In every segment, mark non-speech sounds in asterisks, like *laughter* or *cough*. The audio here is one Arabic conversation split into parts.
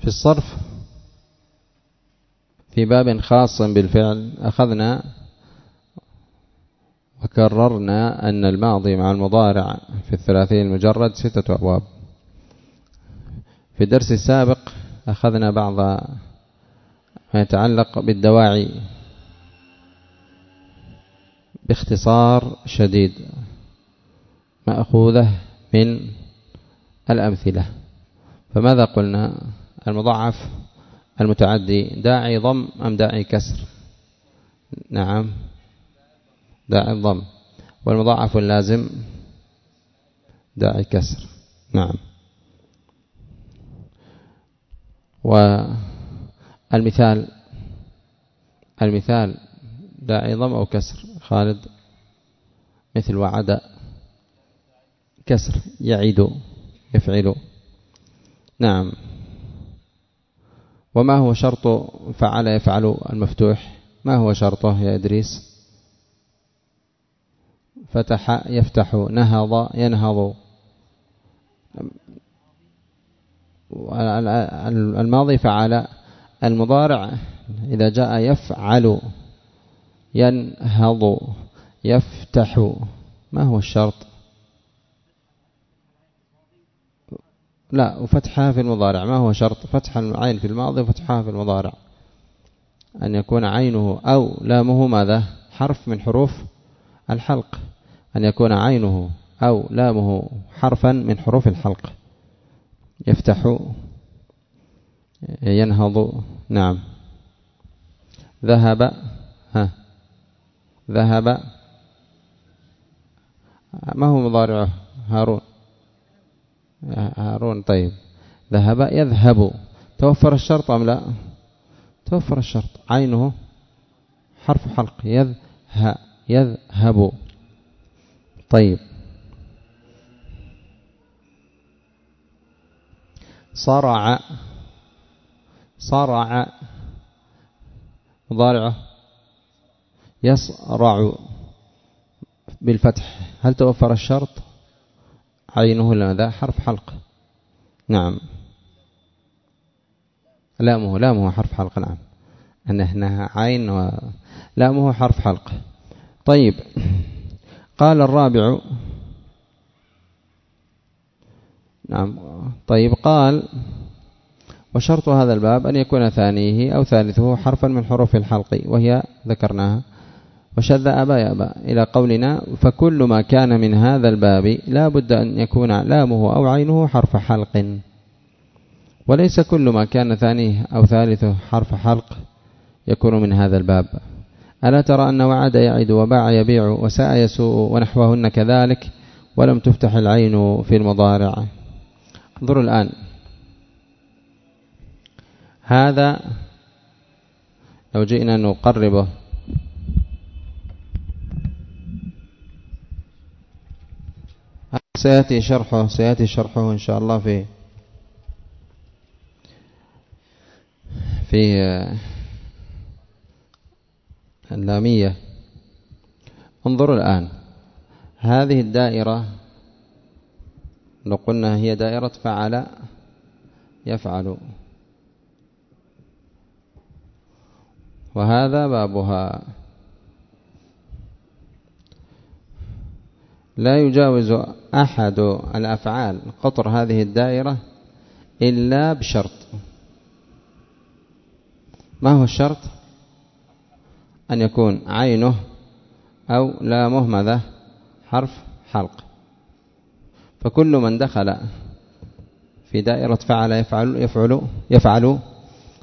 في الصرف في باب خاص بالفعل أخذنا وكررنا أن الماضي مع المضارع في الثلاثين المجرد ستة أبواب. في الدرس السابق أخذنا بعض ما يتعلق بالدواعي باختصار شديد مأخوذة من الأمثلة. فماذا قلنا؟ المضاعف المتعدي داعي ضم أم داعي كسر؟ نعم. داعي الضم والمضاعف اللازم داعي كسر. نعم. والمثال المثال داعي ضم أو كسر؟ خالد مثل وعد كسر يعيد يفعل. نعم. وما هو شرط فعل يفعل المفتوح؟ ما هو شرطه يا إدريس؟ فتح يفتح نهض ينهض. الماضي فعل المضارع إذا جاء يفعل ينهض يفتح. ما هو الشرط؟ لا وفتحها في المضارع. ما هو شرط؟ فتح العين في الماضي وفتحها في المضارع. أن يكون عينه أو لامه ماذا؟ حرف من حروف الحلق. أن يكون عينه أو لامه حرفا من حروف الحلق. يفتح ينهض. نعم. ذهب. ها. ذهب. ما هو مضارعه؟ هارون. هارون طيب. ذهب يذهب. توفر الشرط أم لا؟ توفر الشرط. عينه حرف حلق. يذهب يذهب. طيب. صرع. صرع. مضارعه يصرع. بالفتح. هل توفر الشرط؟ عينه لماذا حرف حلق. نعم. لامه لامه حرف حلق. نعم. أنه عين ولامه حرف حلق. طيب. قال الرابع. نعم. طيب. قال وشرط هذا الباب أن يكون ثانية أو ثالثه حرفا من حروف الحلق وهي ذكرناها. وشذ أبا يأبى إلى قولنا فكل ما كان من هذا الباب لا بد أن يكون لامه أو عينه حرف حلق. وليس كل ما كان ثانية أو ثالثه حرف حلق يكون من هذا الباب. ألا ترى أن وعد يعد وباع يبيع وساء يسوء ونحوهن كذلك ولم تفتح العين في المضارع. انظروا الآن. هذا لو جئنا نقربه. سيأتي شرحه سيأتي شرحه إن شاء الله في في اللامية. انظروا الآن. هذه الدائرة لو قلنا هي دائرة فعل يفعل. وهذا بابها. لا يجاوز أحد الأفعال قطر هذه الدائرة إلا بشرط. ما هو الشرط؟ أن يكون عينه أو لامه ماذا حرف حلق. فكل من دخل في دائرة فعل يفعل يفعل يفعل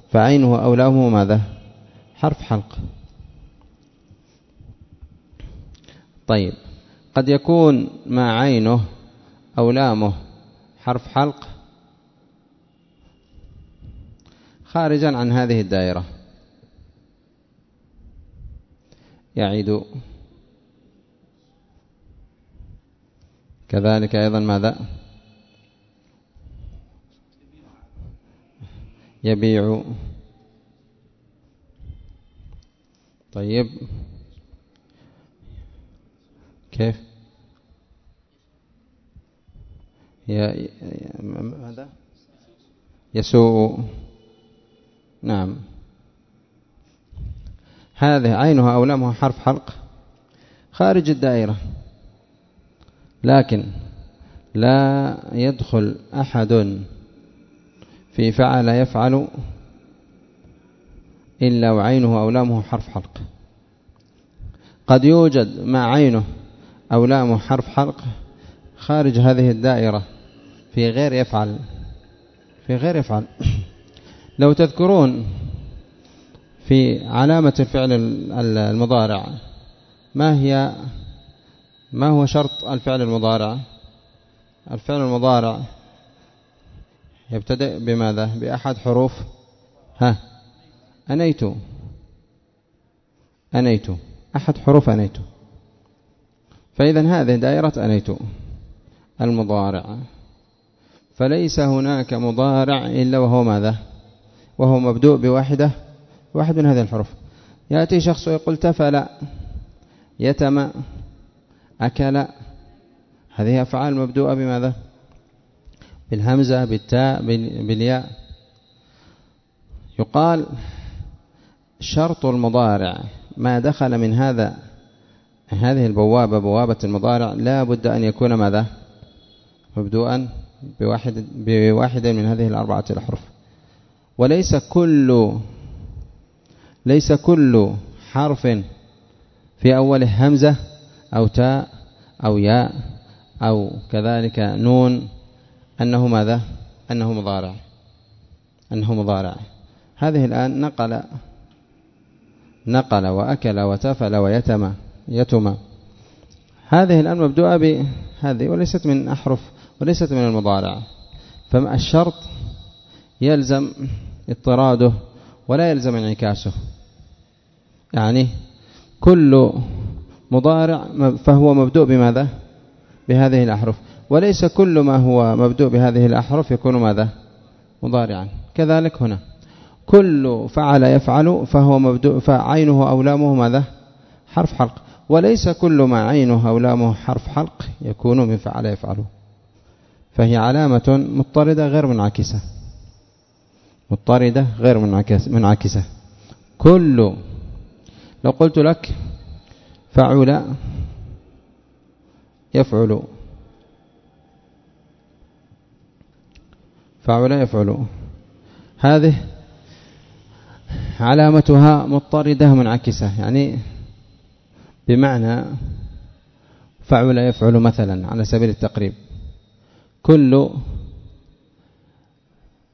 فعينه أو لامه ماذا حرف حلق. طيب. قد يكون ما عينه أو لامه حرف حلق خارجا عن هذه الدائرة. يعيد. كذلك أيضا ماذا؟ يبيع. طيب. كيف؟ ماذا؟ يسوء. نعم. هذه عينها أو لامها حرف حلق خارج الدائرة. لكن لا يدخل أحد في فعل يفعل إلا وعينه أو لامه حرف حلق. قد يوجد مع عينه أو لامه حرف حلق خارج هذه الدائرة. في غير يفعل في غير يفعل. *clears throat* لو تذكرون في علامة الفعل المضارع ما هي ما هو شرط الفعل المضارع؟ الفعل المضارع يبتدئ بماذا؟ بأحد حروف. ها أنيت. أنيت. أحد حروف أنيت. فإذا هذه دائرة أنيت. المضارع. فليس هناك مضارع إلا وهو ماذا؟ وهو مبدوء بواحدة واحد من هذه الحروف. يأتي شخص يقول تفل يتم أكل. هذه أفعال مبدوءة بماذا؟ بالهمزة بالتاء بالياء. يقال شرط المضارع ما دخل من هذا هذه البوابة بوابة المضارع لا بد أن يكون ماذا؟ مبدوءا. بواحد, بواحد من هذه الأربعة الأحرف وليس كل ليس كل حرف في أوله همزة أو تاء أو ياء أو كذلك نون. أنه ماذا؟ أنه مضارع. أنه مضارع. هذه الآن نقل نقل وأكل وتفل ويتم يتم. هذه الآن مبدوءة بهذه وليست من أحرف وليست من المضارع. فالشرط يلزم اضطراده ولا يلزم انعكاسه. يعني كل مضارع فهو مبدوء بماذا؟ بهذه الأحرف. وليس كل ما هو مبدوء بهذه الأحرف يكون ماذا؟ مضارعا. كذلك هنا. كل فعل يفعل فهو مبدوء فعينه أو لامه ماذا؟ حرف حلق. وليس كل ما عينه أو لامه حرف حلق يكون من فعل يفعله. فهي علامة مضطردة غير منعكسة. مضطردة غير منعكسة. كل لو قلت لك فعل يفعل. فعل يفعل. هذه علامتها مضطردة منعكسة. يعني بمعنى فعل يفعل مثلا على سبيل التقريب. كل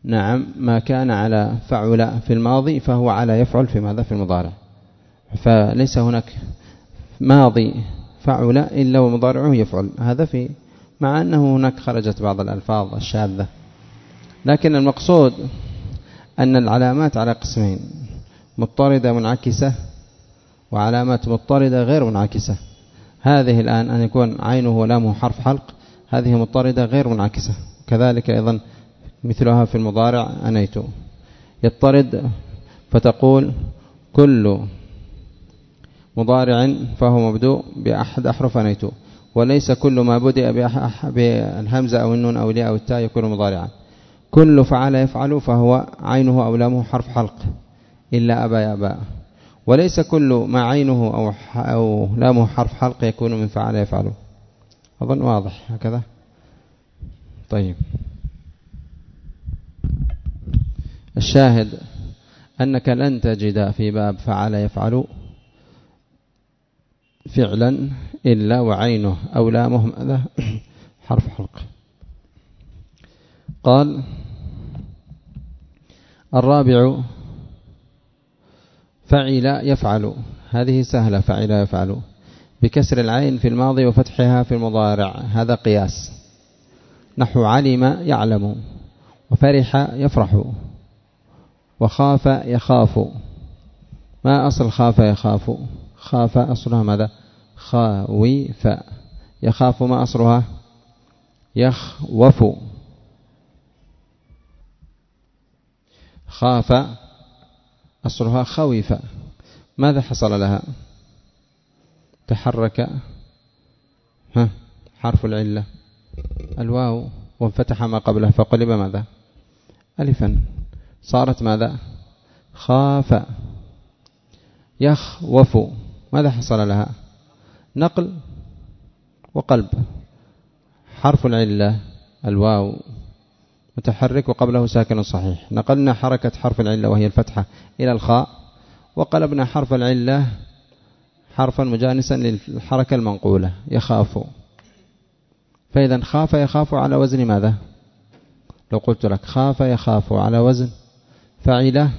نعم ما كان على فعل في الماضي فهو على يفعل في ماذا في المضارع. فليس هناك ماضي فعل إلا ومضارعه يفعل. هذا في مع أنه هناك خرجت بعض الألفاظ الشاذة. لكن المقصود أن العلامات على قسمين مضطردة منعكسة وعلامات مضطردة غير منعكسة. هذه الآن أن يكون عينه ولامه حرف حلق هذه مضطردة غير منعكسة. كذلك أيضا مثلها في المضارع أنيت. يضطرد فتقول كل مضارع فهو مبدوء بأحد أحرف أنيت. وليس كل ما بدأ بالهمزة أو النون أو الياء أو التاء يكون مضارعا. كل فعل يفعل فهو عينه أو لامه حرف حلق. إلا أبا يا أبا. وليس كل ما عينه أو, أو لامه حرف حلق يكون من فعل يفعله. أظن واضح. هكذا. طيب. الشاهد أنك لن تجد في باب فعل يفعل فعلا إلا وعينه أو لامه ماذا *clears throat* حرف حلق قال الرابع فعل يفعل. هذه سهلة. فعل يفعل. بكسر العين في الماضي وفتحها في المضارع. هذا قياس. نحو علم يعلم وفرح يفرح وخاف يخاف. ما أصل خاف يخاف؟ خاف أصلها ماذا؟ خاوف. يخاف ما أصلها؟ يخوف. خاف أصلها خوف. ماذا حصل لها؟ تحرك. ها حرف العلة. الواو وانفتح ما قبله فقلب ماذا؟ ألفا. صارت ماذا؟ خاف. يخوف. ماذا حصل لها؟ نقل وقلب. حرف العلة الواو. متحرك وقبله ساكن صحيح. نقلنا حركة حرف العلة وهي الفتحة إلى الخاء وقلبنا حرف العلة حرفا مجانسا للحركة المنقولة. يخاف. فإذا خاف يخاف على وزن ماذا؟ لو قلت لك خاف يخاف على وزن فعله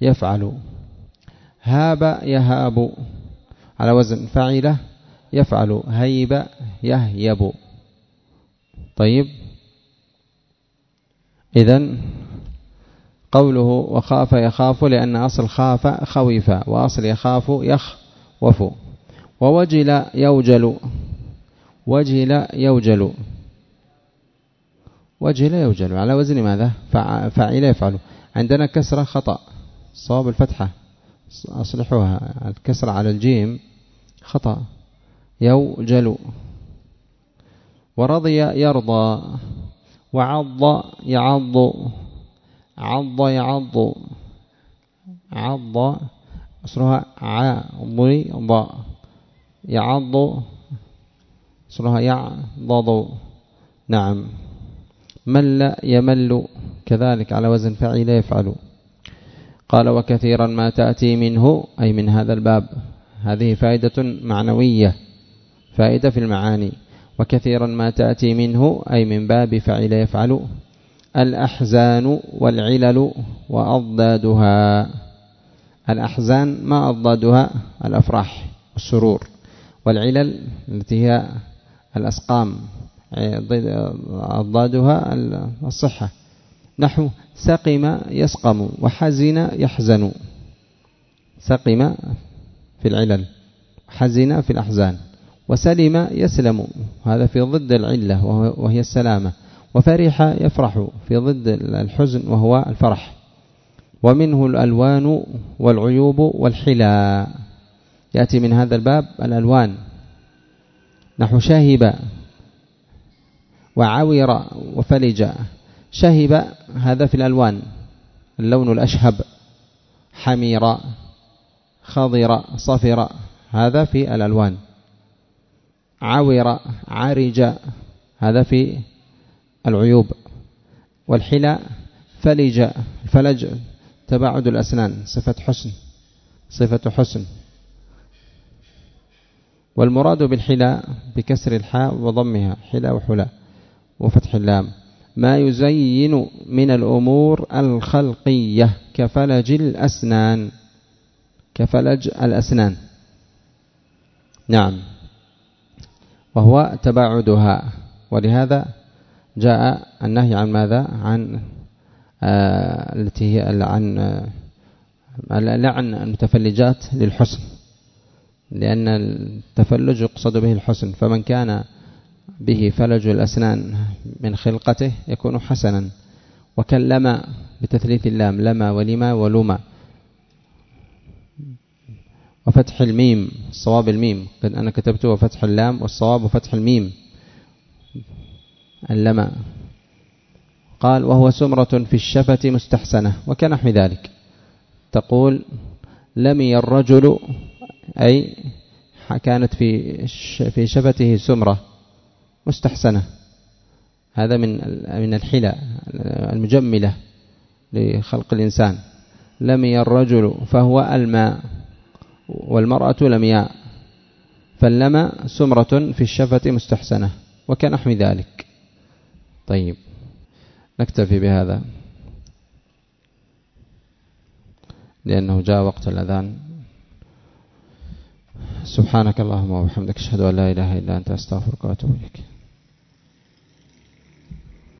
يفعل. هاب يهاب على وزن فعله يفعل. هيب يهيب. طيب. إذا قوله وخاف يخاف لأن أصل خاف خوف وأصل يخاف يخوف ووجل يوجل. وجل يوجل. وجل يوجل. على وزن ماذا؟ فعل يفعل. عندنا كسرة خطأ. صواب الفتحة. أصلحوها. الكسرة على الجيم خطأ. يوجل. ورضي يرضى. وعض يعض. عض يعض. عض أصلها عض يعض أصلها يعضض. نعم. مل يمل كذلك على وزن فعيل يفعل. قال وكثيرا ما تأتي منه أي من هذا الباب. هذه فائدة معنوية فائدة في المعاني. وكثيرا ما تأتي منه أي من باب فعل يفعل. الأحزان والعلل وأضدادها. الأحزان ما أضدادها الأفراح والسرور والعلل التي هي الأسقام أضدادها الصحة. نحو سقم يسقم وحزن يحزن. سقم في العلل حزن في الأحزان. وسلم يسلم هذا في ضد العلة وهي السلامة. وفرح يفرح في ضد الحزن وهو الفرح. ومنه الألوان والعيوب والحلا. يأتي من هذا الباب الألوان. نحو شاهب وعور وفلج. شهب هذا في الألوان. اللون الأشهب حمير خضر صفر هذا في الألوان. عور عرج هذا في العيوب. والحلا فلج الفلج تباعد الأسنان صفة حسن صفة حسن. والمراد بالحلا بكسر الحاء وضمها حلا وحلا وفتح اللام. ما يزين من الأمور الخلقية كفلج الأسنان كفلج الأسنان. نعم. وهو تباعدها. ولهذا جاء النهي عن ماذا؟ عن التي هي عن آه لعن المتفلجات للحسن. لأن التفلج يقصد به الحسن فمن كان به فلج الأسنان من خلقته يكون حسنا. وكلم بتثليث اللام لما ولما ولما وفتح الميم صواب الميم. أنا كتبت وفتح اللام والصواب وفتح الميم. اللما قال وهو سمرة في الشفة مستحسنة وكنحو ذلك. تقول لمي الرجل أي كانت في في شفته سمرة مستحسنة. هذا من من الحلى المجملة لخلق الإنسان. لمي الرجل فهو الماء والمرأة لمياء فاللمى سمرة في الشفة مستحسنة وكنحو ذلك. طيب. نكتفي بهذا. لأنه جاء وقت الأذان. سبحانك اللهم وبحمدك أشهد أن لا إله إلا أنت أستغفرك وأتوب إليك.